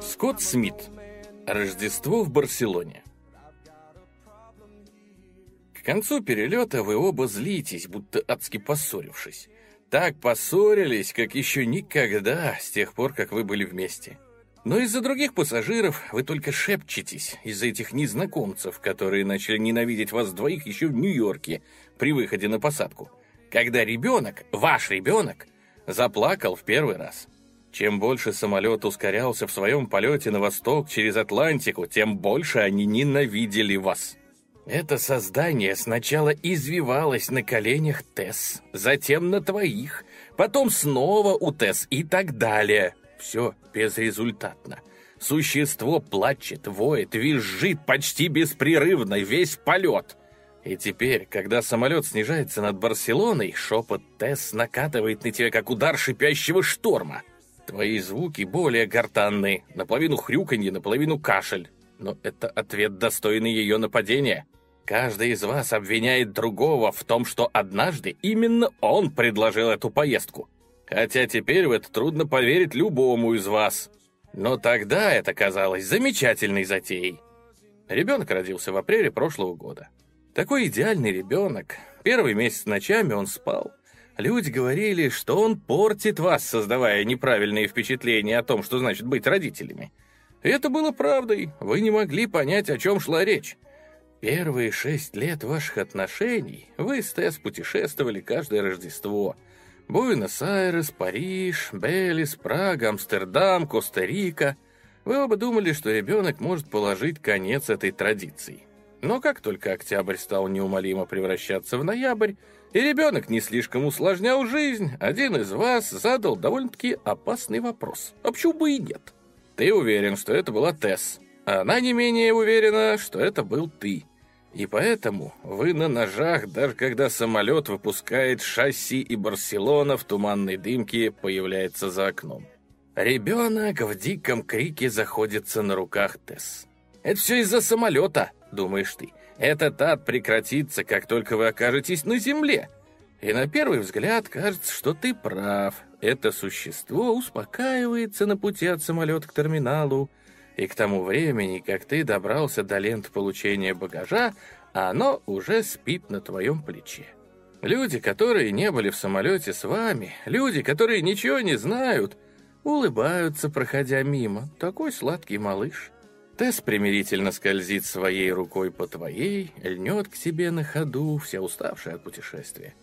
Скотт Смит. Рождество в Барселоне. К концу перелета вы оба злитесь, будто адски поссорившись. Так поссорились, как еще никогда с тех пор, как вы были вместе. Но из-за других пассажиров вы только шепчетесь, из-за этих незнакомцев, которые начали ненавидеть вас двоих еще в Нью-Йорке при выходе на посадку. Когда ребенок, ваш ребенок, заплакал в первый раз. Чем больше самолет ускорялся в своем полете на восток через Атлантику, тем больше они ненавидели вас. Это создание сначала извивалось на коленях Тесс, затем на твоих, потом снова у Тесс и так далее. Все безрезультатно. Существо плачет, воет, визжит почти беспрерывно весь полет. И теперь, когда самолет снижается над Барселоной, шепот Тесс накатывает на тебя, как удар шипящего шторма. Твои звуки более гортанные, наполовину хрюканье, наполовину кашель. Но это ответ, достойный ее нападения. Каждый из вас обвиняет другого в том, что однажды именно он предложил эту поездку. Хотя теперь в это трудно поверить любому из вас. Но тогда это казалось замечательной затеей. Ребенок родился в апреле прошлого года. Такой идеальный ребенок. Первый месяц ночами он спал. Люди говорили, что он портит вас, создавая неправильные впечатления о том, что значит быть родителями. Это было правдой, вы не могли понять, о чем шла речь. Первые шесть лет ваших отношений вы с Тесс путешествовали каждое Рождество. Буэнос-Айрес, Париж, Белис, Прага, Амстердам, Коста-Рика. Вы оба думали, что ребенок может положить конец этой традиции. Но как только октябрь стал неумолимо превращаться в ноябрь, и ребенок не слишком усложнял жизнь, один из вас задал довольно-таки опасный вопрос. А почему бы и нет? Ты уверен, что это была Тесс. Она не менее уверена, что это был ты. И поэтому вы на ножах, даже когда самолет выпускает шасси и Барселона в туманной дымке появляется за окном. Ребенок в диком крике заходится на руках Тесс. «Это все из-за самолета», — думаешь ты. Этот ад прекратится, как только вы окажетесь на земле. И на первый взгляд кажется, что ты прав. Это существо успокаивается на пути от самолета к терминалу, и к тому времени, как ты добрался до ленты получения багажа, оно уже спит на твоем плече. Люди, которые не были в самолете с вами, люди, которые ничего не знают, улыбаются, проходя мимо. Такой сладкий малыш. Тесс примирительно скользит своей рукой по твоей, льнет к себе на ходу, вся уставшая от путешествия.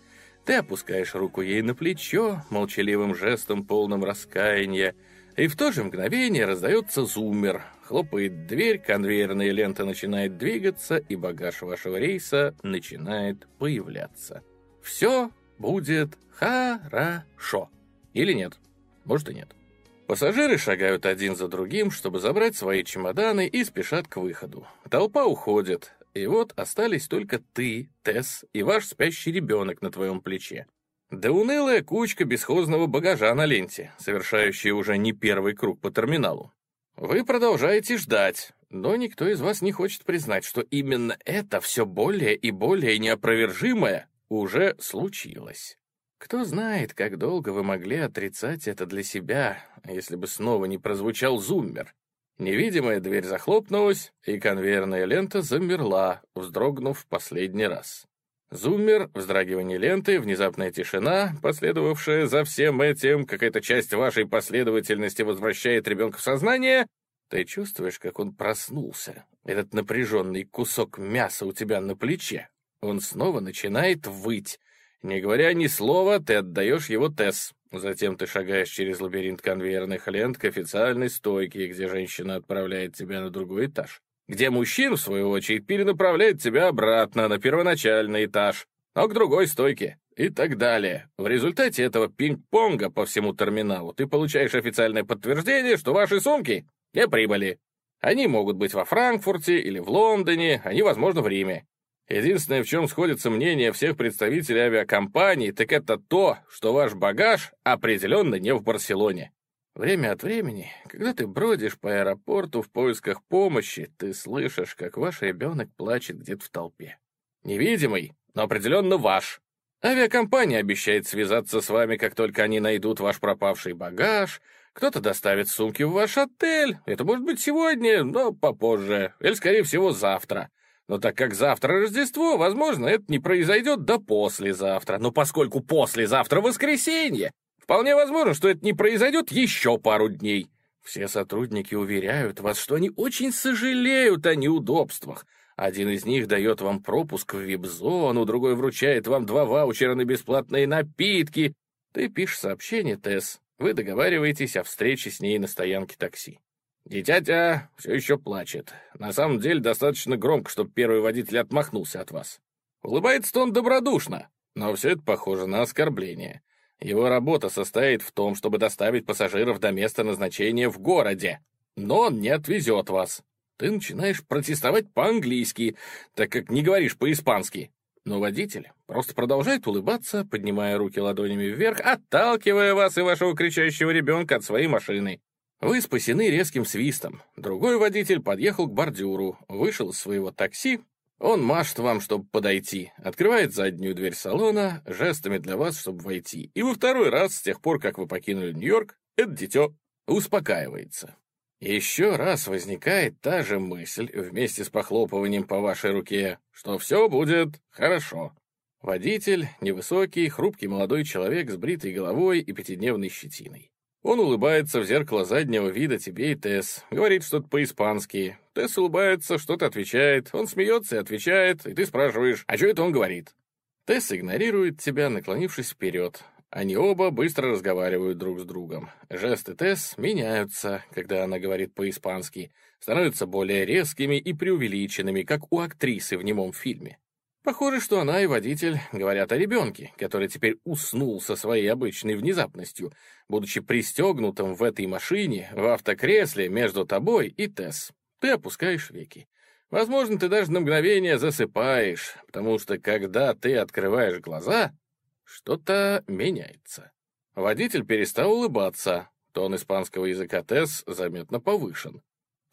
Ты опускаешь руку ей на плечо, молчаливым жестом, полным раскаяния, и в то же мгновение раздается зуммер. Хлопает дверь, конвейерная лента начинает двигаться, и багаж вашего рейса начинает появляться. Все будет хорошо. Или нет? Может и нет. Пассажиры шагают один за другим, чтобы забрать свои чемоданы и спешат к выходу. Толпа уходит, и вот остались только ты, Тесс, и ваш спящий ребенок на твоем плече. Да унылая кучка бесхозного багажа на ленте, совершающая уже не первый круг по терминалу. Вы продолжаете ждать, но никто из вас не хочет признать, что именно это все более и более неопровержимое уже случилось. Кто знает, как долго вы могли отрицать это для себя, если бы снова не прозвучал зуммер. Невидимая дверь захлопнулась, и конвейерная лента замерла, вздрогнув последний раз. Зуммер, вздрагивание ленты, внезапная тишина, последовавшая за всем этим, какая-то часть вашей последовательности возвращает ребенка в сознание, ты чувствуешь, как он проснулся. Этот напряженный кусок мяса у тебя на плече. Он снова начинает выть, не говоря ни слова, ты отдаешь его Тесс. Затем ты шагаешь через лабиринт конвейерных лент к официальной стойке, где женщина отправляет тебя на другой этаж. Где мужчина, в свою очередь, перенаправляет тебя обратно на первоначальный этаж, но к другой стойке и так далее. В результате этого пинг-понга по всему терминалу ты получаешь официальное подтверждение, что ваши сумки не прибыли. Они могут быть во Франкфурте или в Лондоне, они, возможно, в Риме. Единственное, в чем сходится мнение всех представителей авиакомпаний, так это то, что ваш багаж определенно не в Барселоне. Время от времени, когда ты бродишь по аэропорту в поисках помощи, ты слышишь, как ваш ребенок плачет где-то в толпе. Невидимый, но определенно ваш. Авиакомпания обещает связаться с вами, как только они найдут ваш пропавший багаж, Кто-то доставит сумки в ваш отель. Это может быть сегодня, но попозже. Или, скорее всего, завтра. Но так как завтра Рождество, возможно, это не произойдет до послезавтра. Но поскольку послезавтра воскресенье, вполне возможно, что это не произойдет еще пару дней. Все сотрудники уверяют вас, что они очень сожалеют о неудобствах. Один из них дает вам пропуск в вип-зону, другой вручает вам два ваучера на бесплатные напитки. Ты пишешь сообщение, Тесс. Вы договариваетесь о встрече с ней на стоянке такси. Дитятя все еще плачет. На самом деле достаточно громко, чтобы первый водитель отмахнулся от вас. Улыбается он добродушно, но все это похоже на оскорбление. Его работа состоит в том, чтобы доставить пассажиров до места назначения в городе. Но он не отвезет вас. Ты начинаешь протестовать по-английски, так как не говоришь по-испански. Но водитель просто продолжает улыбаться, поднимая руки ладонями вверх, отталкивая вас и вашего кричащего ребенка от своей машины. Вы спасены резким свистом. Другой водитель подъехал к бордюру, вышел из своего такси. Он машет вам, чтобы подойти, открывает заднюю дверь салона, жестами для вас, чтобы войти. И во второй раз, с тех пор, как вы покинули Нью-Йорк, это дитё успокаивается. Еще раз возникает та же мысль вместе с похлопыванием по вашей руке, что все будет хорошо. Водитель — невысокий, хрупкий молодой человек с бритой головой и пятидневной щетиной. Он улыбается в зеркало заднего вида тебе и Тесс, говорит что-то по-испански. Тесс улыбается, что-то отвечает, он смеется и отвечает, и ты спрашиваешь, а что это он говорит? Тесс игнорирует тебя, наклонившись вперед. Они оба быстро разговаривают друг с другом. Жесты Тесс меняются, когда она говорит по-испански, становятся более резкими и преувеличенными, как у актрисы в немом фильме. Похоже, что она и водитель говорят о ребенке, который теперь уснул со своей обычной внезапностью, будучи пристегнутым в этой машине, в автокресле между тобой и Тесс. Ты опускаешь веки. Возможно, ты даже на мгновение засыпаешь, потому что когда ты открываешь глаза, что-то меняется. Водитель перестал улыбаться. Тон испанского языка Тесс заметно повышен.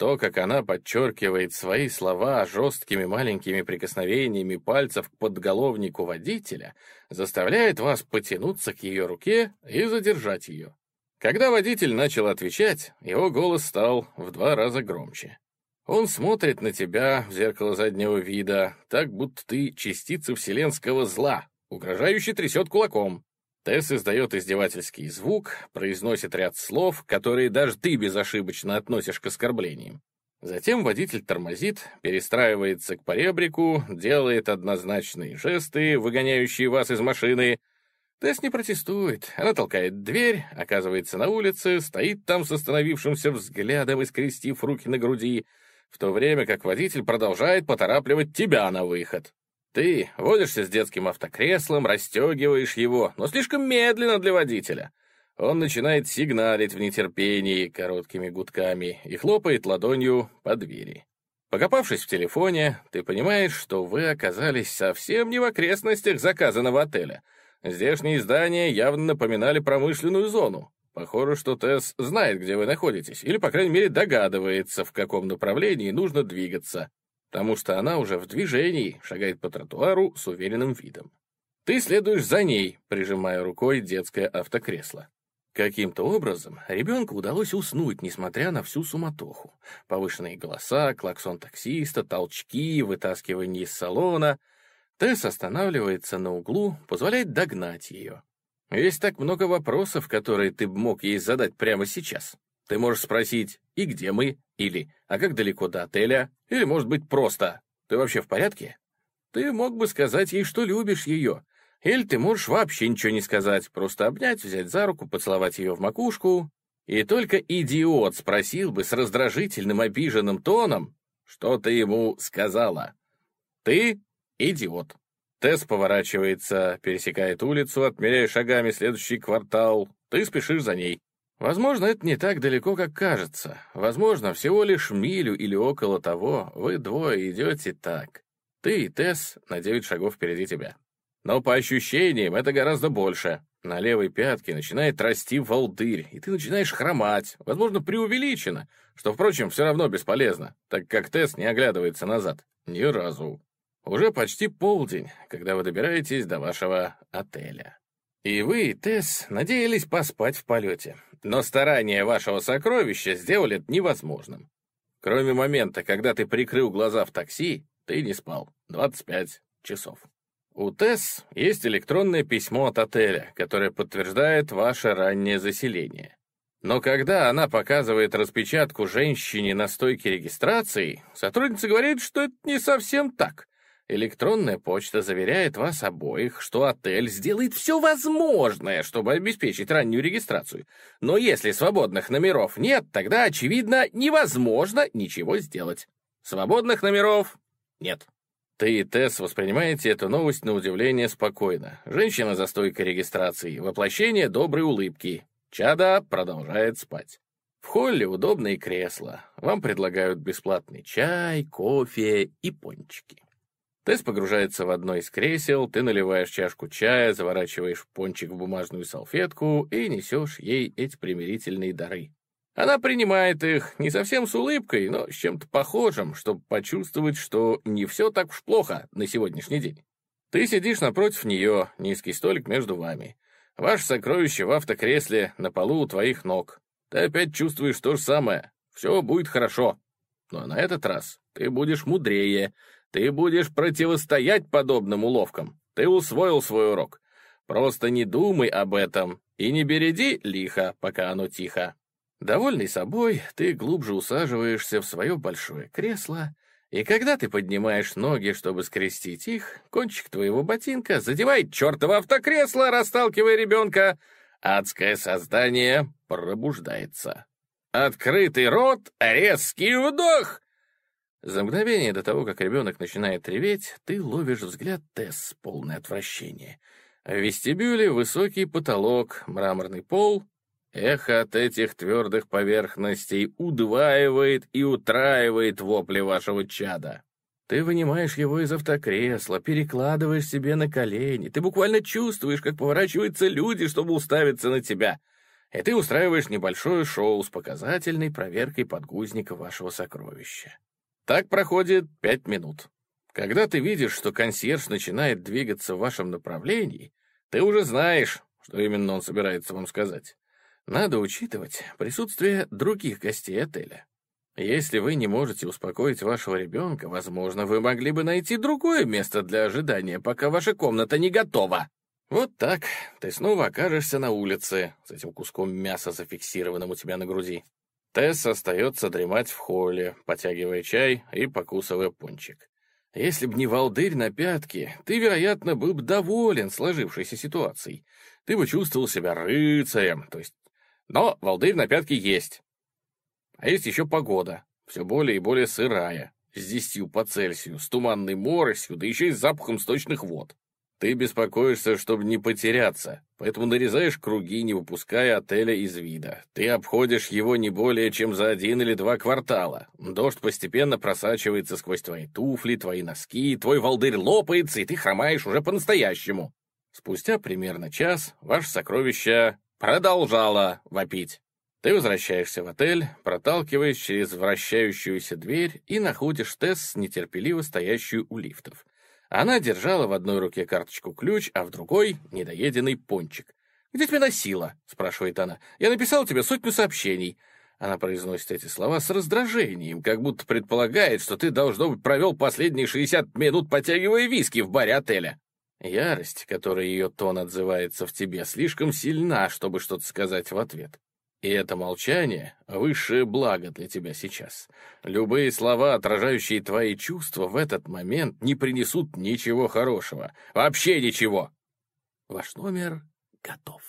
То, как она подчеркивает свои слова жесткими маленькими прикосновениями пальцев к подголовнику водителя, заставляет вас потянуться к ее руке и задержать ее. Когда водитель начал отвечать, его голос стал в два раза громче. Он смотрит на тебя в зеркало заднего вида, так будто ты частица вселенского зла, угрожающе трясет кулаком. Тесс издает издевательский звук, произносит ряд слов, которые даже ты безошибочно относишь к оскорблениям. Затем водитель тормозит, перестраивается к поребрику, делает однозначные жесты, выгоняющие вас из машины. Тесс не протестует. Она толкает дверь, оказывается на улице, стоит там с остановившимся взглядом и скрестив руки на груди, в то время как водитель продолжает поторапливать тебя на выход. Ты возишься с детским автокреслом, расстегиваешь его, но слишком медленно для водителя. Он начинает сигналить в нетерпении короткими гудками и хлопает ладонью по двери. Покопавшись в телефоне, ты понимаешь, что вы оказались совсем не в окрестностях заказанного отеля. Здешние здания явно напоминали промышленную зону. Похоже, что Тесс знает, где вы находитесь, или, по крайней мере, догадывается, в каком направлении нужно двигаться потому что она уже в движении, шагает по тротуару с уверенным видом. Ты следуешь за ней, прижимая рукой детское автокресло. Каким-то образом ребенку удалось уснуть, несмотря на всю суматоху. Повышенные голоса, клаксон таксиста, толчки, вытаскивание из салона. Тесс останавливается на углу, позволяет догнать ее. Есть так много вопросов, которые ты мог ей задать прямо сейчас. Ты можешь спросить «И где мы?» или «А как далеко до отеля?» или, может быть, просто «Ты вообще в порядке?» Ты мог бы сказать ей, что любишь ее. Или ты можешь вообще ничего не сказать, просто обнять, взять за руку, поцеловать ее в макушку. И только идиот спросил бы с раздражительным обиженным тоном, что ты ему сказала. Ты идиот. Тесс поворачивается, пересекает улицу, отмеряя шагами следующий квартал. Ты спешишь за ней. Возможно, это не так далеко, как кажется. Возможно, всего лишь милю или около того вы двое идете так. Ты и Тесс на девять шагов впереди тебя. Но по ощущениям это гораздо больше. На левой пятке начинает расти волдырь, и ты начинаешь хромать, возможно, преувеличенно, что, впрочем, все равно бесполезно, так как Тесс не оглядывается назад. Ни разу. Уже почти полдень, когда вы добираетесь до вашего отеля. И вы, Тесс, надеялись поспать в полете. Но старания вашего сокровища сделали это невозможным. Кроме момента, когда ты прикрыл глаза в такси, ты не спал 25 часов. У Тесс есть электронное письмо от отеля, которое подтверждает ваше раннее заселение. Но когда она показывает распечатку женщине на стойке регистрации, сотрудница говорит, что это не совсем так. Электронная почта заверяет вас обоих, что отель сделает все возможное, чтобы обеспечить раннюю регистрацию. Но если свободных номеров нет, тогда, очевидно, невозможно ничего сделать. Свободных номеров нет. Ты и Тесс воспринимаете эту новость на удивление спокойно. Женщина за стойкой регистрации, воплощение доброй улыбки. Чада продолжает спать. В холле удобные кресла. Вам предлагают бесплатный чай, кофе и пончики. Тесс погружается в одно из кресел, ты наливаешь чашку чая, заворачиваешь пончик в бумажную салфетку и несешь ей эти примирительные дары. Она принимает их не совсем с улыбкой, но с чем-то похожим, чтобы почувствовать, что не все так уж плохо на сегодняшний день. Ты сидишь напротив нее, низкий столик между вами. Ваше сокровище в автокресле на полу у твоих ног. Ты опять чувствуешь то же самое. Все будет хорошо. Но на этот раз ты будешь мудрее, ты будешь противостоять подобным уловкам. Ты усвоил свой урок. Просто не думай об этом и не береди лихо, пока оно тихо. Довольный собой, ты глубже усаживаешься в свое большое кресло, и когда ты поднимаешь ноги, чтобы скрестить их, кончик твоего ботинка задевает чертово автокресло, расталкивая ребенка. Адское создание пробуждается. Открытый рот, резкий вдох, за мгновение до того, как ребенок начинает реветь, ты ловишь взгляд Тесс, полное отвращение. В вестибюле высокий потолок, мраморный пол. Эхо от этих твердых поверхностей удваивает и утраивает вопли вашего чада. Ты вынимаешь его из автокресла, перекладываешь себе на колени. Ты буквально чувствуешь, как поворачиваются люди, чтобы уставиться на тебя. И ты устраиваешь небольшое шоу с показательной проверкой подгузника вашего сокровища. Так проходит пять минут. Когда ты видишь, что консьерж начинает двигаться в вашем направлении, ты уже знаешь, что именно он собирается вам сказать. Надо учитывать присутствие других гостей отеля. Если вы не можете успокоить вашего ребенка, возможно, вы могли бы найти другое место для ожидания, пока ваша комната не готова. Вот так ты снова окажешься на улице с этим куском мяса, зафиксированным у тебя на груди. Тесс остается дремать в холле, потягивая чай и покусывая пончик. Если б не волдырь на пятке, ты, вероятно, был бы доволен сложившейся ситуацией. Ты бы чувствовал себя рыцарем, то есть... Но волдырь на пятке есть. А есть еще погода, все более и более сырая, с десятью по Цельсию, с туманной моросью, да еще и с запахом сточных вод. Ты беспокоишься, чтобы не потеряться, поэтому нарезаешь круги, не выпуская отеля из вида. Ты обходишь его не более чем за один или два квартала. Дождь постепенно просачивается сквозь твои туфли, твои носки, твой волдырь лопается, и ты хромаешь уже по-настоящему. Спустя примерно час ваше сокровище продолжало вопить. Ты возвращаешься в отель, проталкиваясь через вращающуюся дверь и находишь Тесс, нетерпеливо стоящую у лифтов. Она держала в одной руке карточку-ключ, а в другой — недоеденный пончик. «Где тебя носила?» — спрашивает она. «Я написал тебе сотню сообщений». Она произносит эти слова с раздражением, как будто предполагает, что ты, должно быть, провел последние 60 минут, потягивая виски в баре отеля. Ярость, которой ее тон отзывается в тебе, слишком сильна, чтобы что-то сказать в ответ. И это молчание — высшее благо для тебя сейчас. Любые слова, отражающие твои чувства, в этот момент не принесут ничего хорошего. Вообще ничего. Ваш номер готов.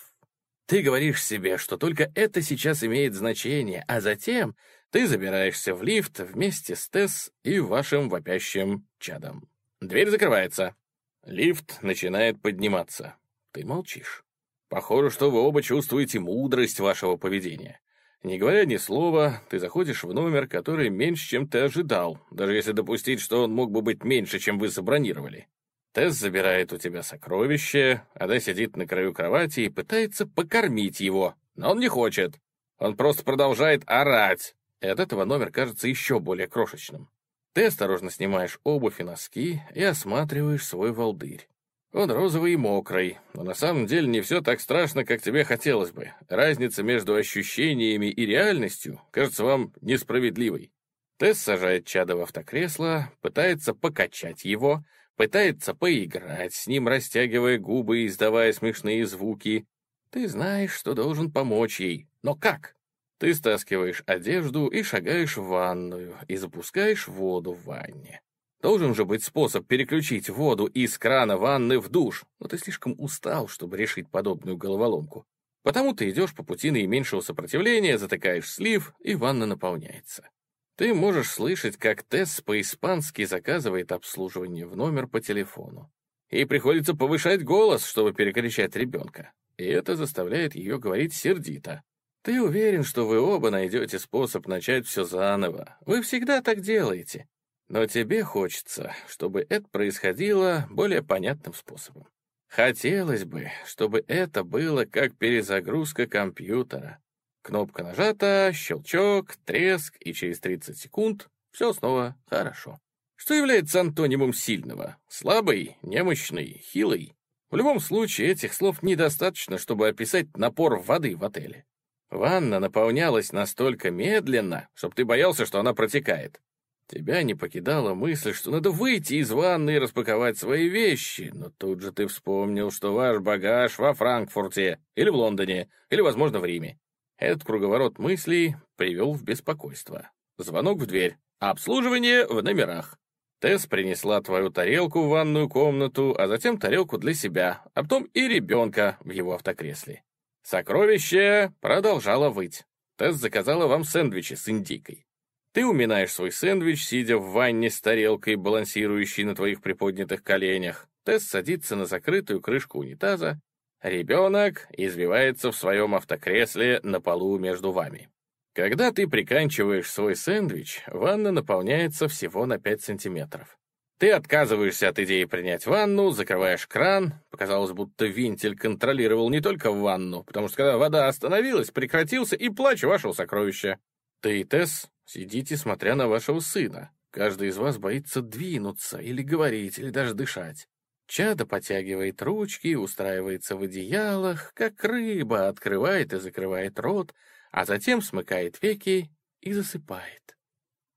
Ты говоришь себе, что только это сейчас имеет значение, а затем ты забираешься в лифт вместе с Тесс и вашим вопящим чадом. Дверь закрывается. Лифт начинает подниматься. Ты молчишь. Похоже, что вы оба чувствуете мудрость вашего поведения. Не говоря ни слова, ты заходишь в номер, который меньше, чем ты ожидал, даже если допустить, что он мог бы быть меньше, чем вы забронировали. Тесс забирает у тебя сокровище, она сидит на краю кровати и пытается покормить его, но он не хочет. Он просто продолжает орать. И от этого номер кажется еще более крошечным. Ты осторожно снимаешь обувь и носки и осматриваешь свой волдырь. Он розовый и мокрый, но на самом деле не все так страшно, как тебе хотелось бы. Разница между ощущениями и реальностью кажется вам несправедливой. Тесс сажает чада в автокресло, пытается покачать его, пытается поиграть с ним, растягивая губы и издавая смешные звуки. Ты знаешь, что должен помочь ей, но как? Ты стаскиваешь одежду и шагаешь в ванную, и запускаешь воду в ванне. Должен же быть способ переключить воду из крана ванны в душ, но ты слишком устал, чтобы решить подобную головоломку. Потому ты идешь по пути наименьшего сопротивления, затыкаешь слив, и ванна наполняется. Ты можешь слышать, как Тесс по-испански заказывает обслуживание в номер по телефону. Ей приходится повышать голос, чтобы перекричать ребенка. И это заставляет ее говорить сердито. Ты уверен, что вы оба найдете способ начать все заново. Вы всегда так делаете. Но тебе хочется, чтобы это происходило более понятным способом. Хотелось бы, чтобы это было как перезагрузка компьютера. Кнопка нажата, щелчок, треск, и через 30 секунд все снова хорошо. Что является антонимом сильного? Слабый, немощный, хилый? В любом случае, этих слов недостаточно, чтобы описать напор воды в отеле. Ванна наполнялась настолько медленно, чтобы ты боялся, что она протекает. Тебя не покидала мысль, что надо выйти из ванны и распаковать свои вещи, но тут же ты вспомнил, что ваш багаж во Франкфурте, или в Лондоне, или, возможно, в Риме. Этот круговорот мыслей привел в беспокойство. Звонок в дверь. Обслуживание в номерах. Тесс принесла твою тарелку в ванную комнату, а затем тарелку для себя, а потом и ребенка в его автокресле. Сокровище продолжало выть. Тесс заказала вам сэндвичи с индейкой. Ты уминаешь свой сэндвич, сидя в ванне с тарелкой, балансирующей на твоих приподнятых коленях. Тесс садится на закрытую крышку унитаза. Ребенок извивается в своем автокресле на полу между вами. Когда ты приканчиваешь свой сэндвич, ванна наполняется всего на 5 сантиметров. Ты отказываешься от идеи принять ванну, закрываешь кран. Показалось, будто вентиль контролировал не только ванну, потому что когда вода остановилась, прекратился и плач вашего сокровища. Ты и Тесс Сидите, смотря на вашего сына. Каждый из вас боится двинуться, или говорить, или даже дышать. Чада потягивает ручки, устраивается в одеялах, как рыба, открывает и закрывает рот, а затем смыкает веки и засыпает.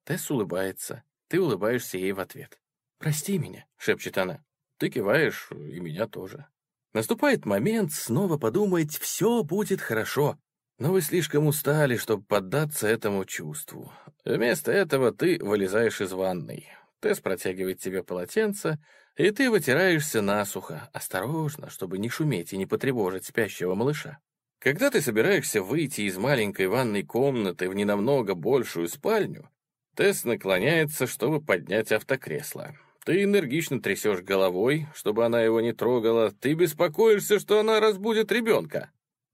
Тесс улыбается, ты улыбаешься ей в ответ. «Прости меня», — шепчет она. Ты киваешь, и меня тоже. Наступает момент снова подумать, все будет хорошо. Но вы слишком устали, чтобы поддаться этому чувству. Вместо этого ты вылезаешь из ванной. Тесс протягивает тебе полотенце, и ты вытираешься насухо, осторожно, чтобы не шуметь и не потревожить спящего малыша. Когда ты собираешься выйти из маленькой ванной комнаты в ненамного большую спальню, Тесс наклоняется, чтобы поднять автокресло. Ты энергично трясешь головой, чтобы она его не трогала. Ты беспокоишься, что она разбудит ребенка.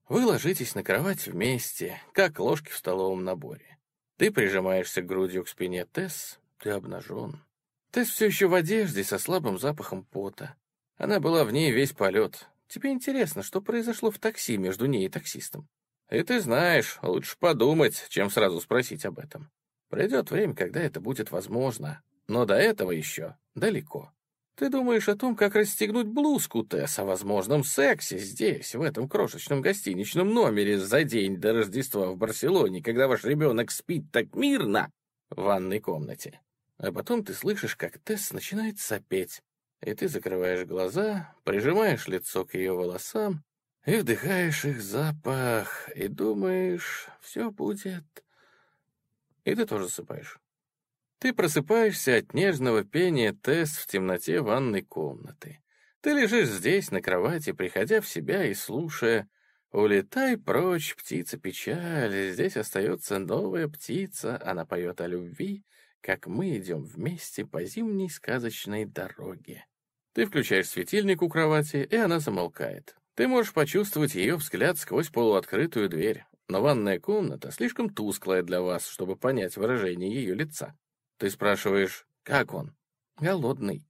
Вы ложитесь на кровать вместе, как ложки в столовом наборе. Ты прижимаешься грудью к спине Тесс, ты обнажен. Тесс все еще в одежде со слабым запахом пота. Она была в ней весь полет. Тебе интересно, что произошло в такси между ней и таксистом. И ты знаешь, лучше подумать, чем сразу спросить об этом. Придет время, когда это будет возможно, но до этого еще далеко. Ты думаешь о том, как расстегнуть блузку, Тесс, о возможном сексе здесь, в этом крошечном гостиничном номере за день до Рождества в Барселоне, когда ваш ребенок спит так мирно в ванной комнате. А потом ты слышишь, как Тесс начинает сопеть, и ты закрываешь глаза, прижимаешь лицо к ее волосам и вдыхаешь их запах, и думаешь, все будет... И ты тоже засыпаешь. Ты просыпаешься от нежного пения Тесс в темноте ванной комнаты. Ты лежишь здесь, на кровати, приходя в себя и слушая «Улетай прочь, птица печали, здесь остается новая птица, она поет о любви, как мы идем вместе по зимней сказочной дороге». Ты включаешь светильник у кровати, и она замолкает. Ты можешь почувствовать ее взгляд сквозь полуоткрытую дверь, но ванная комната слишком тусклая для вас, чтобы понять выражение ее лица. Ты спрашиваешь, как он? Голодный.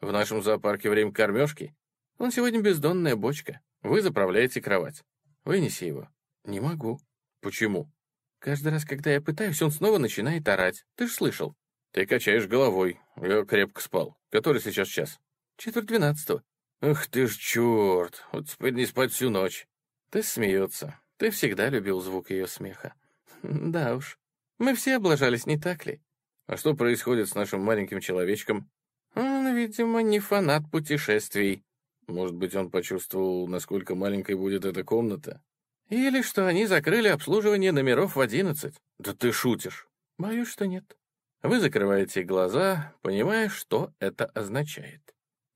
В нашем зоопарке время кормежки. Он сегодня бездонная бочка. Вы заправляете кровать. Вынеси его. Не могу. Почему? Каждый раз, когда я пытаюсь, он снова начинает орать. Ты ж слышал. Ты качаешь головой. Я крепко спал. Который сейчас час? Четверть двенадцатого. «Ах ты ж черт! Вот теперь не спать всю ночь!» Ты смеется. Ты всегда любил звук ее смеха. Да уж. Мы все облажались, не так ли? А что происходит с нашим маленьким человечком? Он, видимо, не фанат путешествий. Может быть, он почувствовал, насколько маленькой будет эта комната? Или что они закрыли обслуживание номеров в одиннадцать? Да ты шутишь. Боюсь, что нет. Вы закрываете глаза, понимая, что это означает.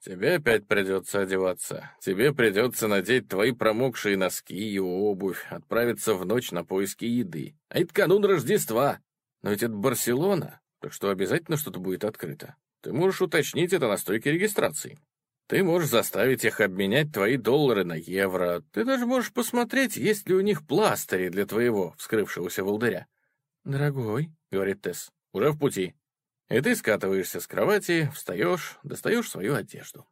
Тебе опять придется одеваться. Тебе придется надеть твои промокшие носки и обувь, отправиться в ночь на поиски еды. А это канун Рождества. Но ведь это Барселона, так что обязательно что-то будет открыто. Ты можешь уточнить это на стойке регистрации. Ты можешь заставить их обменять твои доллары на евро. Ты даже можешь посмотреть, есть ли у них пластыри для твоего вскрывшегося волдыря. «Дорогой», — говорит Тесс, — «уже в пути». И ты скатываешься с кровати, встаешь, достаешь свою одежду.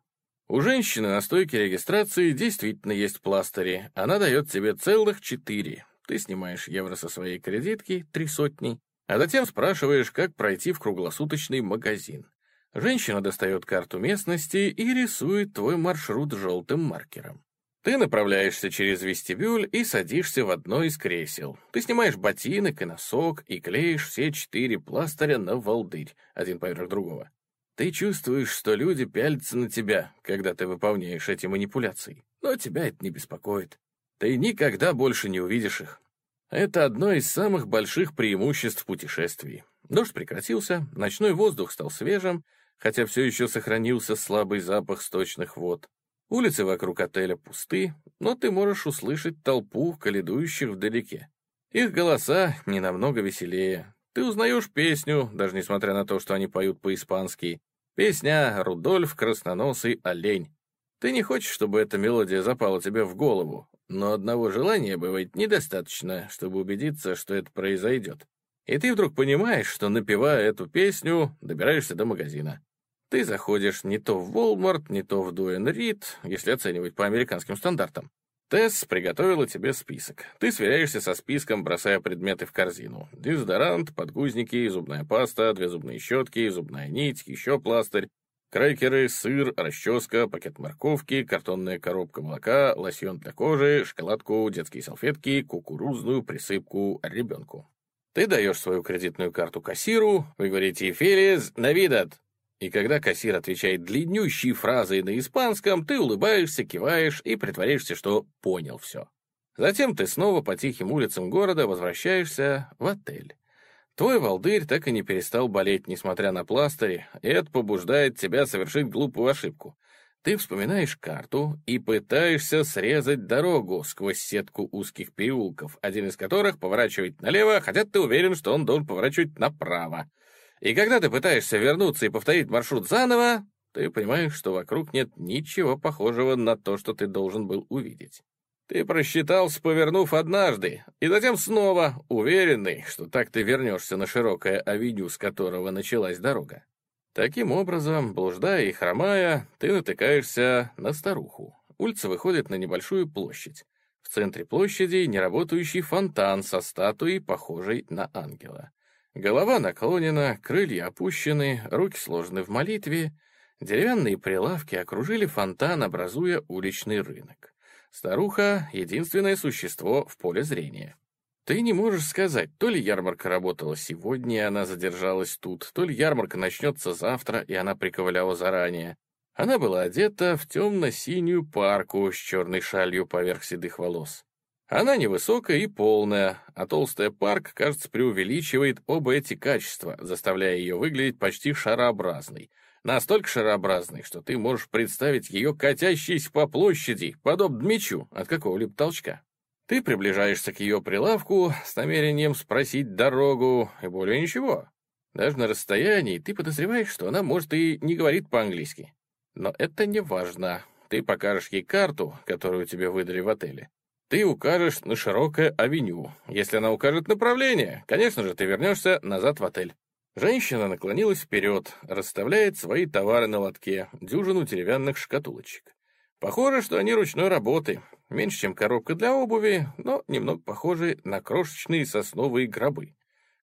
У женщины на стойке регистрации действительно есть пластыри. Она дает тебе целых четыре. Ты снимаешь евро со своей кредитки, три сотни, а затем спрашиваешь, как пройти в круглосуточный магазин. Женщина достает карту местности и рисует твой маршрут желтым маркером. Ты направляешься через вестибюль и садишься в одно из кресел. Ты снимаешь ботинок и носок и клеишь все четыре пластыря на волдырь, один поверх другого. Ты чувствуешь, что люди пялятся на тебя, когда ты выполняешь эти манипуляции. Но тебя это не беспокоит. Ты никогда больше не увидишь их. Это одно из самых больших преимуществ путешествий. Дождь прекратился, ночной воздух стал свежим, хотя все еще сохранился слабый запах сточных вод. Улицы вокруг отеля пусты, но ты можешь услышать толпу каледующих вдалеке. Их голоса не веселее. Ты узнаешь песню, даже несмотря на то, что они поют по-испански. Песня «Рудольф красноносый олень». Ты не хочешь, чтобы эта мелодия запала тебе в голову, но одного желания бывает недостаточно, чтобы убедиться, что это произойдет. И ты вдруг понимаешь, что, напевая эту песню, добираешься до магазина. Ты заходишь не то в Walmart, не то в Дуэн Рид, если оценивать по американским стандартам. Тесс приготовила тебе список. Ты сверяешься со списком, бросая предметы в корзину. Дезодорант, подгузники, зубная паста, две зубные щетки, зубная нить, еще пластырь, крекеры, сыр, расческа, пакет морковки, картонная коробка молока, лосьон для кожи, шоколадку, детские салфетки, кукурузную присыпку ребенку. Ты даешь свою кредитную карту кассиру, вы говорите «Фелис, Навидат», и когда кассир отвечает длиннющей фразой на испанском, ты улыбаешься, киваешь и притворяешься, что понял все. Затем ты снова по тихим улицам города возвращаешься в отель. Твой волдырь так и не перестал болеть, несмотря на пластыри, и это побуждает тебя совершить глупую ошибку. Ты вспоминаешь карту и пытаешься срезать дорогу сквозь сетку узких переулков, один из которых поворачивает налево, хотя ты уверен, что он должен поворачивать направо. И когда ты пытаешься вернуться и повторить маршрут заново, ты понимаешь, что вокруг нет ничего похожего на то, что ты должен был увидеть. Ты просчитался, повернув однажды, и затем снова, уверенный, что так ты вернешься на широкое авеню, с которого началась дорога. Таким образом, блуждая и хромая, ты натыкаешься на старуху. Улица выходит на небольшую площадь. В центре площади неработающий фонтан со статуей, похожей на ангела. Голова наклонена, крылья опущены, руки сложены в молитве. Деревянные прилавки окружили фонтан, образуя уличный рынок. Старуха — единственное существо в поле зрения. Ты не можешь сказать, то ли ярмарка работала сегодня, и она задержалась тут, то ли ярмарка начнется завтра, и она приковыляла заранее. Она была одета в темно-синюю парку с черной шалью поверх седых волос. Она невысокая и полная, а толстая парк, кажется, преувеличивает оба эти качества, заставляя ее выглядеть почти шарообразной. Настолько шарообразной, что ты можешь представить ее катящейся по площади, подобно мечу от какого-либо толчка. Ты приближаешься к ее прилавку с намерением спросить дорогу, и более ничего. Даже на расстоянии ты подозреваешь, что она, может, и не говорит по-английски. Но это не важно. Ты покажешь ей карту, которую тебе выдали в отеле. Ты укажешь на широкое авеню. Если она укажет направление, конечно же, ты вернешься назад в отель. Женщина наклонилась вперед, расставляет свои товары на лотке, дюжину деревянных шкатулочек. Похоже, что они ручной работы, меньше, чем коробка для обуви, но немного похожи на крошечные сосновые гробы.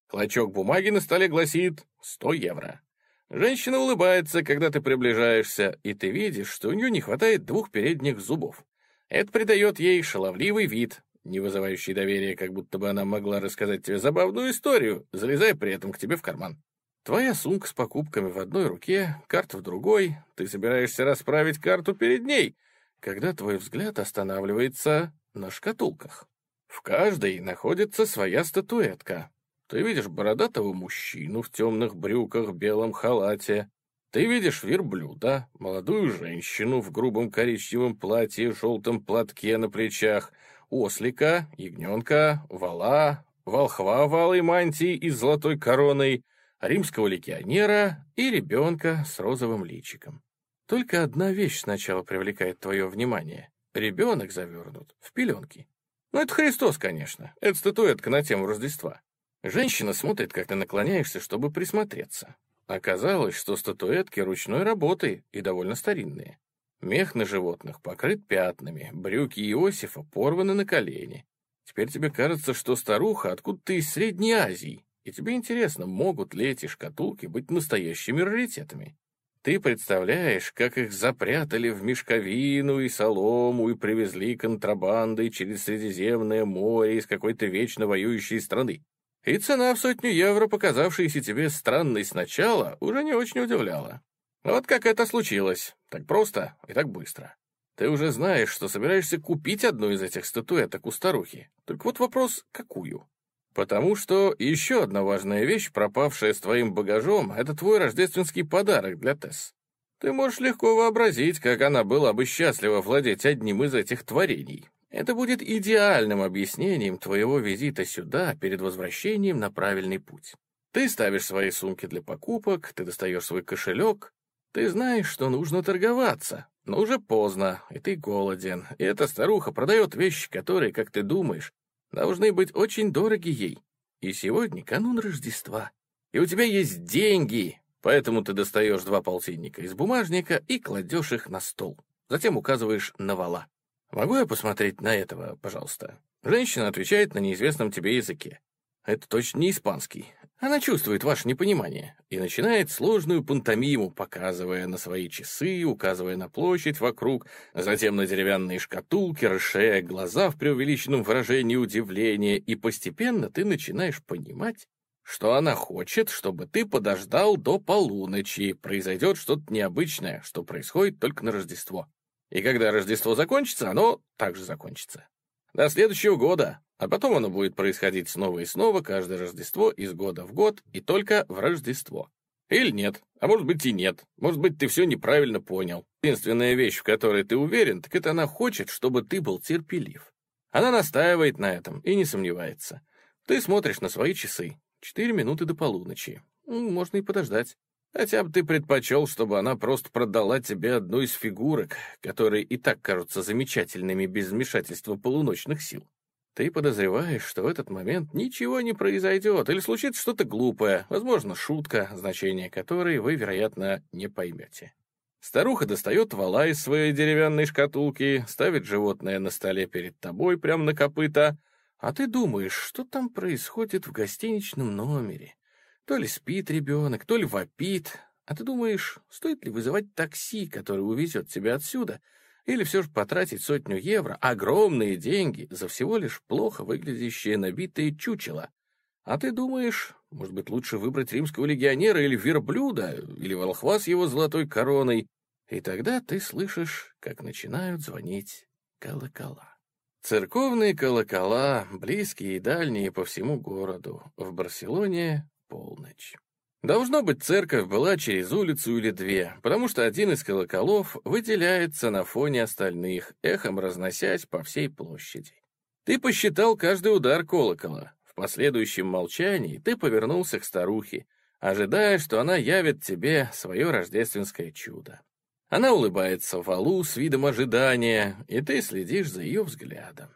Клочок бумаги на столе гласит 100 евро. Женщина улыбается, когда ты приближаешься, и ты видишь, что у нее не хватает двух передних зубов. Это придает ей шаловливый вид, не вызывающий доверия, как будто бы она могла рассказать тебе забавную историю, залезая при этом к тебе в карман. Твоя сумка с покупками в одной руке, карта в другой, ты собираешься расправить карту перед ней, когда твой взгляд останавливается на шкатулках. В каждой находится своя статуэтка. Ты видишь бородатого мужчину в темных брюках, белом халате. Ты видишь верблюда, молодую женщину в грубом коричневом платье, желтом платке на плечах, ослика, ягненка, вала, волхва в алой мантии и золотой короной, римского легионера и ребенка с розовым личиком. Только одна вещь сначала привлекает твое внимание. Ребенок завернут в пеленки. Ну, это Христос, конечно. Это статуэтка на тему Рождества. Женщина смотрит, как ты наклоняешься, чтобы присмотреться. Оказалось, что статуэтки ручной работы и довольно старинные. Мех на животных покрыт пятнами, брюки Иосифа порваны на колени. Теперь тебе кажется, что старуха откуда-то из Средней Азии, и тебе интересно, могут ли эти шкатулки быть настоящими раритетами. Ты представляешь, как их запрятали в мешковину и солому и привезли контрабандой через Средиземное море из какой-то вечно воюющей страны. И цена в сотню евро, показавшаяся тебе странной сначала, уже не очень удивляла. Вот как это случилось. Так просто и так быстро. Ты уже знаешь, что собираешься купить одну из этих статуэток у старухи. Только вот вопрос, какую? Потому что еще одна важная вещь, пропавшая с твоим багажом, это твой рождественский подарок для Тесс. Ты можешь легко вообразить, как она была бы счастлива владеть одним из этих творений. Это будет идеальным объяснением твоего визита сюда перед возвращением на правильный путь. Ты ставишь свои сумки для покупок, ты достаешь свой кошелек, ты знаешь, что нужно торговаться, но уже поздно, и ты голоден, и эта старуха продает вещи, которые, как ты думаешь, должны быть очень дороги ей. И сегодня канун Рождества. И у тебя есть деньги, поэтому ты достаешь два полтинника из бумажника и кладешь их на стол. Затем указываешь на вала. «Могу я посмотреть на этого, пожалуйста?» Женщина отвечает на неизвестном тебе языке. Это точно не испанский. Она чувствует ваше непонимание и начинает сложную пантомиму, показывая на свои часы, указывая на площадь вокруг, затем на деревянные шкатулки, расширяя глаза в преувеличенном выражении удивления, и постепенно ты начинаешь понимать, что она хочет, чтобы ты подождал до полуночи, произойдет что-то необычное, что происходит только на Рождество. И когда Рождество закончится, оно также закончится. До следующего года, а потом оно будет происходить снова и снова, каждое Рождество из года в год и только в Рождество. Или нет, а может быть и нет. Может быть, ты все неправильно понял. Единственная вещь, в которой ты уверен, так это она хочет, чтобы ты был терпелив. Она настаивает на этом и не сомневается. Ты смотришь на свои часы. Четыре минуты до полуночи. Можно и подождать. Хотя бы ты предпочел, чтобы она просто продала тебе одну из фигурок, которые и так кажутся замечательными без вмешательства полуночных сил. Ты подозреваешь, что в этот момент ничего не произойдет, или случится что-то глупое, возможно, шутка, значение которой вы, вероятно, не поймете. Старуха достает вала из своей деревянной шкатулки, ставит животное на столе перед тобой, прямо на копыта, а ты думаешь, что там происходит в гостиничном номере. То ли спит ребенок, то ли вопит. А ты думаешь, стоит ли вызывать такси, которое увезет тебя отсюда, или все же потратить сотню евро, огромные деньги, за всего лишь плохо выглядящее набитое чучело? А ты думаешь, может быть, лучше выбрать римского легионера или верблюда, или волхва с его золотой короной? И тогда ты слышишь, как начинают звонить колокола. Церковные колокола, близкие и дальние по всему городу. В Барселоне полночь. Должно быть, церковь была через улицу или две, потому что один из колоколов выделяется на фоне остальных, эхом разносясь по всей площади. Ты посчитал каждый удар колокола. В последующем молчании ты повернулся к старухе, ожидая, что она явит тебе свое рождественское чудо. Она улыбается валу с видом ожидания, и ты следишь за ее взглядом.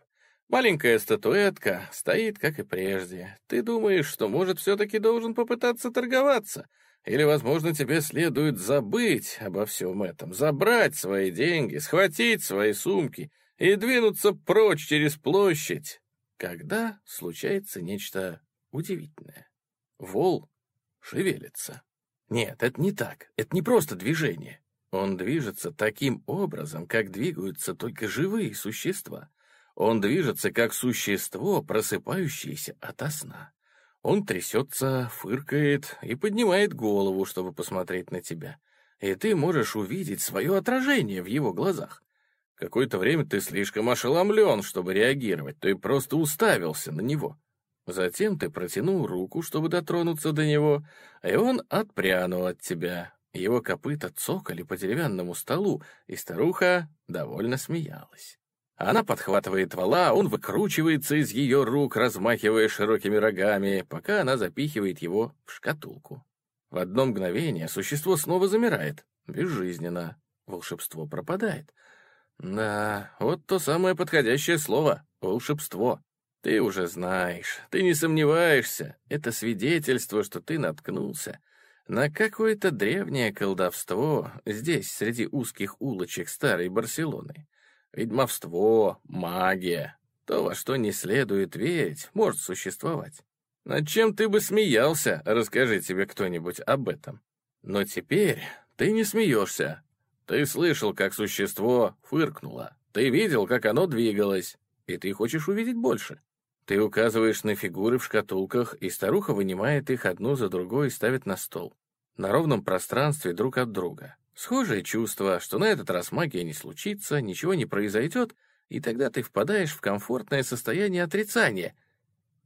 Маленькая статуэтка стоит, как и прежде. Ты думаешь, что, может, все-таки должен попытаться торговаться? Или, возможно, тебе следует забыть обо всем этом, забрать свои деньги, схватить свои сумки и двинуться прочь через площадь, когда случается нечто удивительное. Вол шевелится. Нет, это не так. Это не просто движение. Он движется таким образом, как двигаются только живые существа. Он движется как существо, просыпающееся ото сна. Он трясется, фыркает и поднимает голову, чтобы посмотреть на тебя. И ты можешь увидеть свое отражение в его глазах. Какое-то время ты слишком ошеломлен, чтобы реагировать, ты просто уставился на него. Затем ты протянул руку, чтобы дотронуться до него, и он отпрянул от тебя. Его копыта цокали по деревянному столу, и старуха довольно смеялась. Она подхватывает вала, он выкручивается из ее рук, размахивая широкими рогами, пока она запихивает его в шкатулку. В одно мгновение существо снова замирает, безжизненно. Волшебство пропадает. Да, вот то самое подходящее слово — волшебство. Ты уже знаешь, ты не сомневаешься. Это свидетельство, что ты наткнулся на какое-то древнее колдовство здесь, среди узких улочек старой Барселоны. Ведьмовство, магия, то, во что не следует верить, может существовать. Над чем ты бы смеялся, расскажи тебе кто-нибудь об этом. Но теперь ты не смеешься. Ты слышал, как существо фыркнуло. Ты видел, как оно двигалось. И ты хочешь увидеть больше. Ты указываешь на фигуры в шкатулках, и старуха вынимает их одну за другой и ставит на стол. На ровном пространстве друг от друга. Схожее чувство, что на этот раз магия не случится, ничего не произойдет, и тогда ты впадаешь в комфортное состояние отрицания.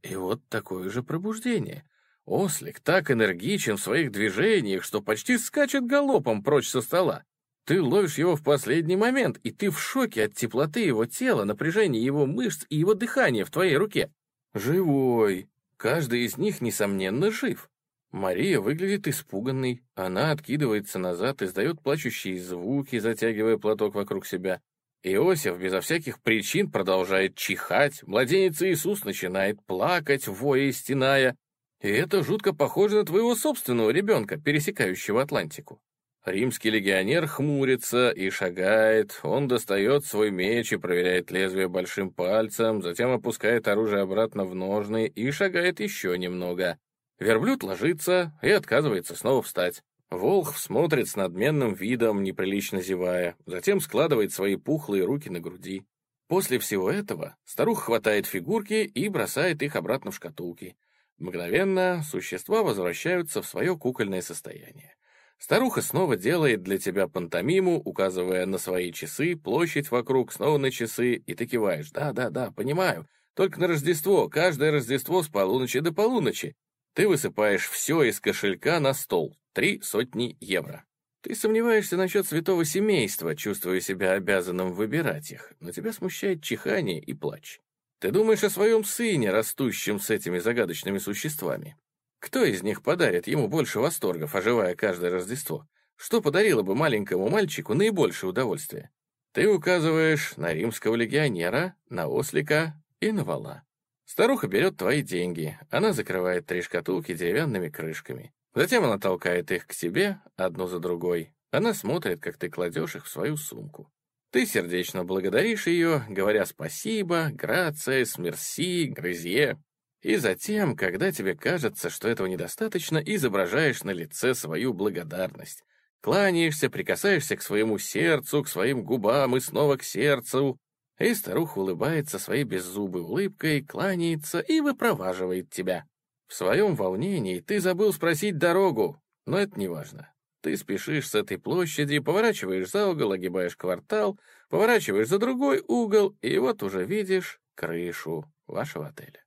И вот такое же пробуждение. Ослик так энергичен в своих движениях, что почти скачет галопом прочь со стола. Ты ловишь его в последний момент, и ты в шоке от теплоты его тела, напряжения его мышц и его дыхания в твоей руке. Живой. Каждый из них, несомненно, жив. Мария выглядит испуганной. Она откидывается назад, издает плачущие звуки, затягивая платок вокруг себя. Иосиф безо всяких причин продолжает чихать. Младенец Иисус начинает плакать, воя и стеная. И это жутко похоже на твоего собственного ребенка, пересекающего Атлантику. Римский легионер хмурится и шагает, он достает свой меч и проверяет лезвие большим пальцем, затем опускает оружие обратно в ножны и шагает еще немного. Верблюд ложится и отказывается снова встать. Волх смотрит с надменным видом, неприлично зевая, затем складывает свои пухлые руки на груди. После всего этого старуха хватает фигурки и бросает их обратно в шкатулки. Мгновенно существа возвращаются в свое кукольное состояние. Старуха снова делает для тебя пантомиму, указывая на свои часы, площадь вокруг, снова на часы, и ты киваешь. Да, да, да, понимаю. Только на Рождество, каждое Рождество с полуночи до полуночи. Ты высыпаешь все из кошелька на стол. Три сотни евро. Ты сомневаешься насчет святого семейства, чувствуя себя обязанным выбирать их, но тебя смущает чихание и плач. Ты думаешь о своем сыне, растущем с этими загадочными существами. Кто из них подарит ему больше восторгов, оживая каждое Рождество? Что подарило бы маленькому мальчику наибольшее удовольствие? Ты указываешь на римского легионера, на ослика и на вала. Старуха берет твои деньги, она закрывает три шкатулки деревянными крышками. Затем она толкает их к себе, одну за другой. Она смотрит, как ты кладешь их в свою сумку. Ты сердечно благодаришь ее, говоря спасибо, грация, смерси, грызье. И затем, когда тебе кажется, что этого недостаточно, изображаешь на лице свою благодарность. Кланяешься, прикасаешься к своему сердцу, к своим губам и снова к сердцу. И старуха улыбается своей беззубой улыбкой, кланяется и выпроваживает тебя. В своем волнении ты забыл спросить дорогу, но это не важно. Ты спешишь с этой площади, поворачиваешь за угол, огибаешь квартал, поворачиваешь за другой угол, и вот уже видишь крышу вашего отеля.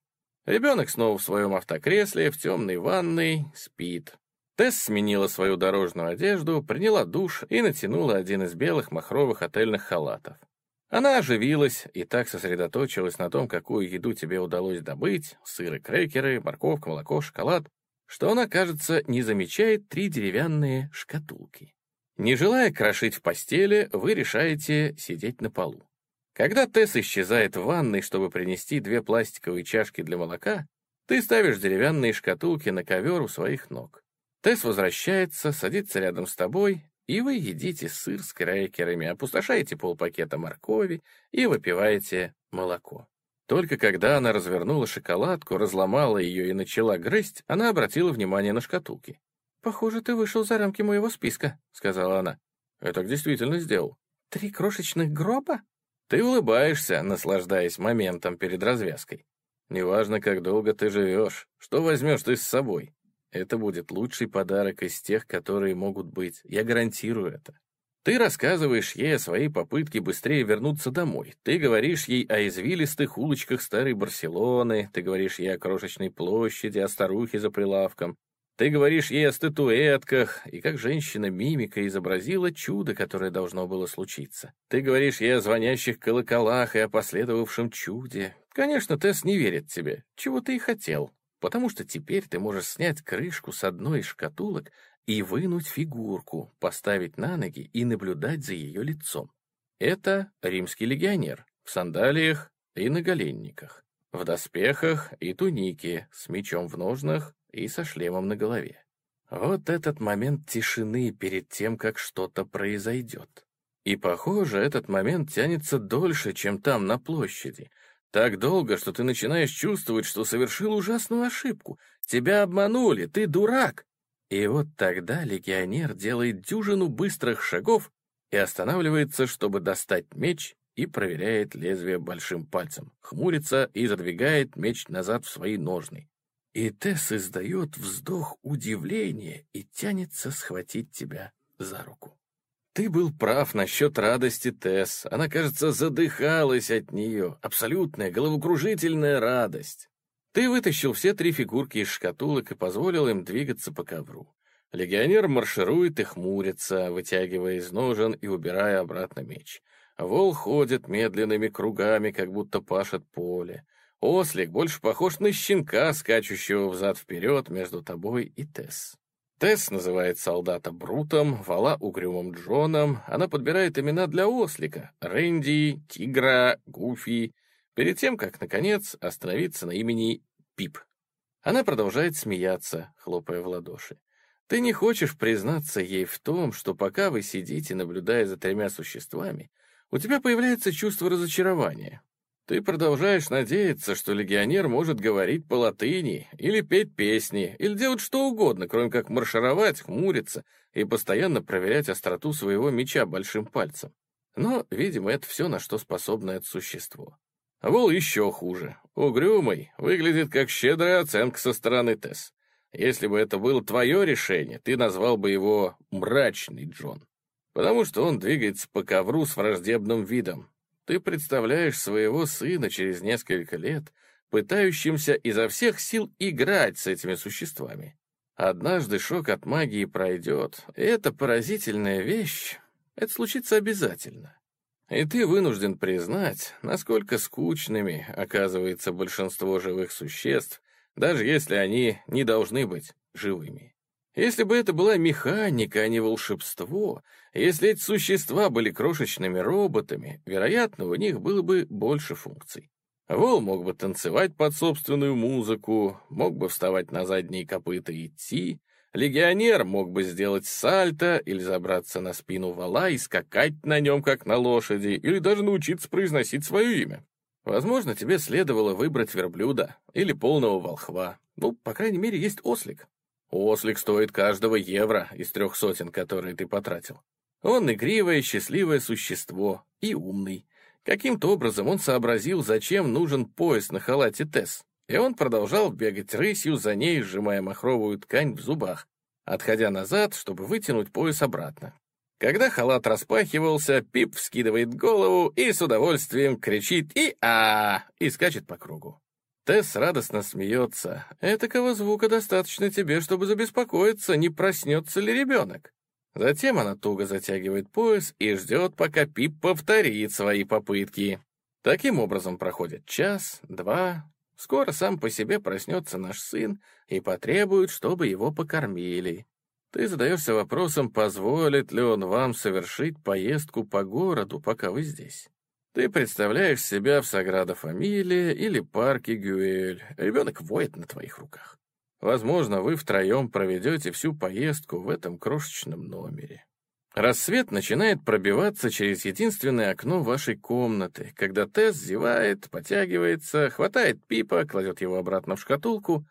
Ребенок снова в своем автокресле, в темной ванной, спит. Тесс сменила свою дорожную одежду, приняла душ и натянула один из белых махровых отельных халатов. Она оживилась и так сосредоточилась на том, какую еду тебе удалось добыть, сыры, крекеры, морковка, молоко, шоколад, что она, кажется, не замечает три деревянные шкатулки. Не желая крошить в постели, вы решаете сидеть на полу. Когда Тесс исчезает в ванной, чтобы принести две пластиковые чашки для молока, ты ставишь деревянные шкатулки на ковер у своих ног. Тесс возвращается, садится рядом с тобой, и вы едите сыр с крекерами, опустошаете полпакета моркови и выпиваете молоко. Только когда она развернула шоколадку, разломала ее и начала грызть, она обратила внимание на шкатулки. «Похоже, ты вышел за рамки моего списка», — сказала она. «Я так действительно сделал». «Три крошечных гроба?» Ты улыбаешься, наслаждаясь моментом перед развязкой. Неважно, как долго ты живешь, что возьмешь ты с собой. Это будет лучший подарок из тех, которые могут быть. Я гарантирую это. Ты рассказываешь ей о своей попытке быстрее вернуться домой. Ты говоришь ей о извилистых улочках старой Барселоны, ты говоришь ей о крошечной площади, о старухе за прилавком. Ты говоришь ей о статуэтках, и как женщина-мимика изобразила чудо, которое должно было случиться. Ты говоришь ей о звонящих колоколах и о последовавшем чуде. Конечно, Тесс не верит тебе, чего ты и хотел, потому что теперь ты можешь снять крышку с одной из шкатулок и вынуть фигурку, поставить на ноги и наблюдать за ее лицом. Это римский легионер в сандалиях и наголенниках, в доспехах и тунике, с мечом в ножнах и со шлемом на голове. Вот этот момент тишины перед тем, как что-то произойдет. И, похоже, этот момент тянется дольше, чем там, на площади. Так долго, что ты начинаешь чувствовать, что совершил ужасную ошибку. Тебя обманули, ты дурак. И вот тогда легионер делает дюжину быстрых шагов и останавливается, чтобы достать меч, и проверяет лезвие большим пальцем, хмурится и задвигает меч назад в свои ножны. И Тесс издает вздох удивления и тянется схватить тебя за руку. Ты был прав насчет радости, Тесс. Она, кажется, задыхалась от нее. Абсолютная головокружительная радость. Ты вытащил все три фигурки из шкатулок и позволил им двигаться по ковру. Легионер марширует и хмурится, вытягивая из ножен и убирая обратно меч. Вол ходит медленными кругами, как будто пашет поле. Ослик больше похож на щенка, скачущего взад-вперед между тобой и Тесс. Тесс называет солдата Брутом, вала угрюмым Джоном. Она подбирает имена для ослика — Рэнди, Тигра, Гуфи перед тем, как, наконец, остановиться на имени Пип. Она продолжает смеяться, хлопая в ладоши. Ты не хочешь признаться ей в том, что пока вы сидите, наблюдая за тремя существами, у тебя появляется чувство разочарования. Ты продолжаешь надеяться, что легионер может говорить по латыни, или петь песни, или делать что угодно, кроме как маршировать, хмуриться и постоянно проверять остроту своего меча большим пальцем. Но, видимо, это все, на что способно это существо. Вол еще хуже. Угрюмый, выглядит как щедрая оценка со стороны Тесс. Если бы это было твое решение, ты назвал бы его «мрачный Джон». Потому что он двигается по ковру с враждебным видом. Ты представляешь своего сына через несколько лет, пытающимся изо всех сил играть с этими существами. Однажды шок от магии пройдет, и эта поразительная вещь, это случится обязательно. И ты вынужден признать, насколько скучными оказывается большинство живых существ, даже если они не должны быть живыми. Если бы это была механика, а не волшебство, если эти существа были крошечными роботами, вероятно, у них было бы больше функций. Вол мог бы танцевать под собственную музыку, мог бы вставать на задние копыта и идти, Легионер мог бы сделать сальто или забраться на спину вала и скакать на нем, как на лошади, или даже научиться произносить свое имя. Возможно, тебе следовало выбрать верблюда или полного волхва. Ну, по крайней мере, есть ослик. Ослик стоит каждого евро из трех сотен, которые ты потратил. Он игривое, счастливое существо и умный. Каким-то образом он сообразил, зачем нужен пояс на халате Тесс. И он продолжал бегать рысью за ней, сжимая махровую ткань в зубах, отходя назад, чтобы вытянуть пояс обратно. Когда халат распахивался, Пип вскидывает голову и с удовольствием кричит и а и скачет по кругу. Тесс радостно смеется. Этакого звука достаточно тебе, чтобы забеспокоиться, не проснется ли ребенок. Затем она туго затягивает пояс и ждет, пока Пип повторит свои попытки. Таким образом проходит час, два, Скоро сам по себе проснется наш сын и потребует, чтобы его покормили. Ты задаешься вопросом, позволит ли он вам совершить поездку по городу, пока вы здесь. Ты представляешь себя в Саграда Фамилия или парке Гюэль. Ребенок воет на твоих руках. Возможно, вы втроем проведете всю поездку в этом крошечном номере. Рассвет начинает пробиваться через единственное окно вашей комнаты, когда Тесс зевает, потягивается, хватает Пипа, кладет его обратно в шкатулку.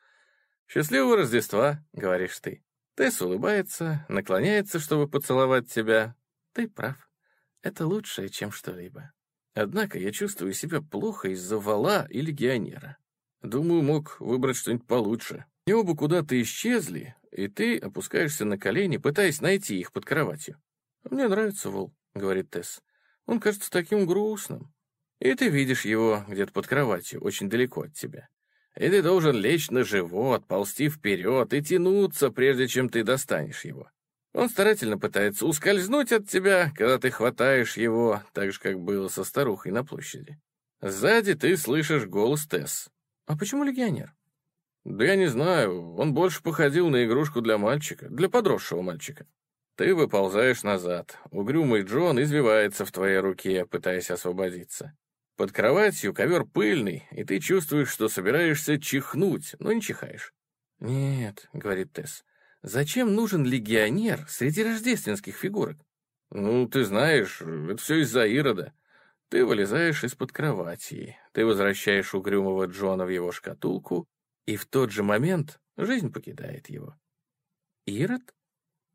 «Счастливого Рождества», — говоришь ты. Тесс улыбается, наклоняется, чтобы поцеловать тебя. Ты прав. Это лучшее, чем что-либо. Однако я чувствую себя плохо из-за вала и легионера. Думаю, мог выбрать что-нибудь получше. Они оба куда-то исчезли, и ты опускаешься на колени, пытаясь найти их под кроватью. «Мне нравится вол», — говорит Тесс. «Он кажется таким грустным. И ты видишь его где-то под кроватью, очень далеко от тебя. И ты должен лечь на живот, ползти вперед и тянуться, прежде чем ты достанешь его. Он старательно пытается ускользнуть от тебя, когда ты хватаешь его, так же, как было со старухой на площади. Сзади ты слышишь голос Тесс. «А почему легионер?» «Да я не знаю, он больше походил на игрушку для мальчика, для подросшего мальчика. Ты выползаешь назад. Угрюмый Джон извивается в твоей руке, пытаясь освободиться. Под кроватью ковер пыльный, и ты чувствуешь, что собираешься чихнуть, но не чихаешь. «Нет», — говорит Тесс, — «зачем нужен легионер среди рождественских фигурок?» «Ну, ты знаешь, это все из-за Ирода. Ты вылезаешь из-под кровати, ты возвращаешь угрюмого Джона в его шкатулку, и в тот же момент жизнь покидает его. Ирод?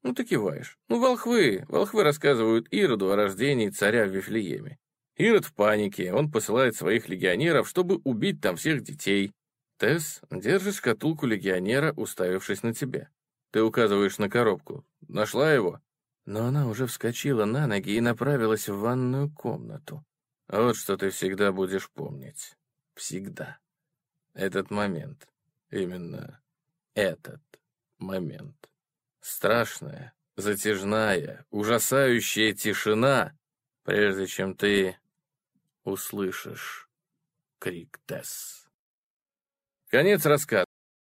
Ну, ты киваешь. Ну, волхвы. Волхвы рассказывают Ироду о рождении царя в Вифлееме. Ирод в панике, он посылает своих легионеров, чтобы убить там всех детей. Тесс держит шкатулку легионера, уставившись на тебя. Ты указываешь на коробку. Нашла его? Но она уже вскочила на ноги и направилась в ванную комнату. Вот что ты всегда будешь помнить. Всегда. Этот момент. Именно этот момент. Страшная, затяжная, ужасающая тишина, прежде чем ты услышишь крик Тесс. Конец рассказа.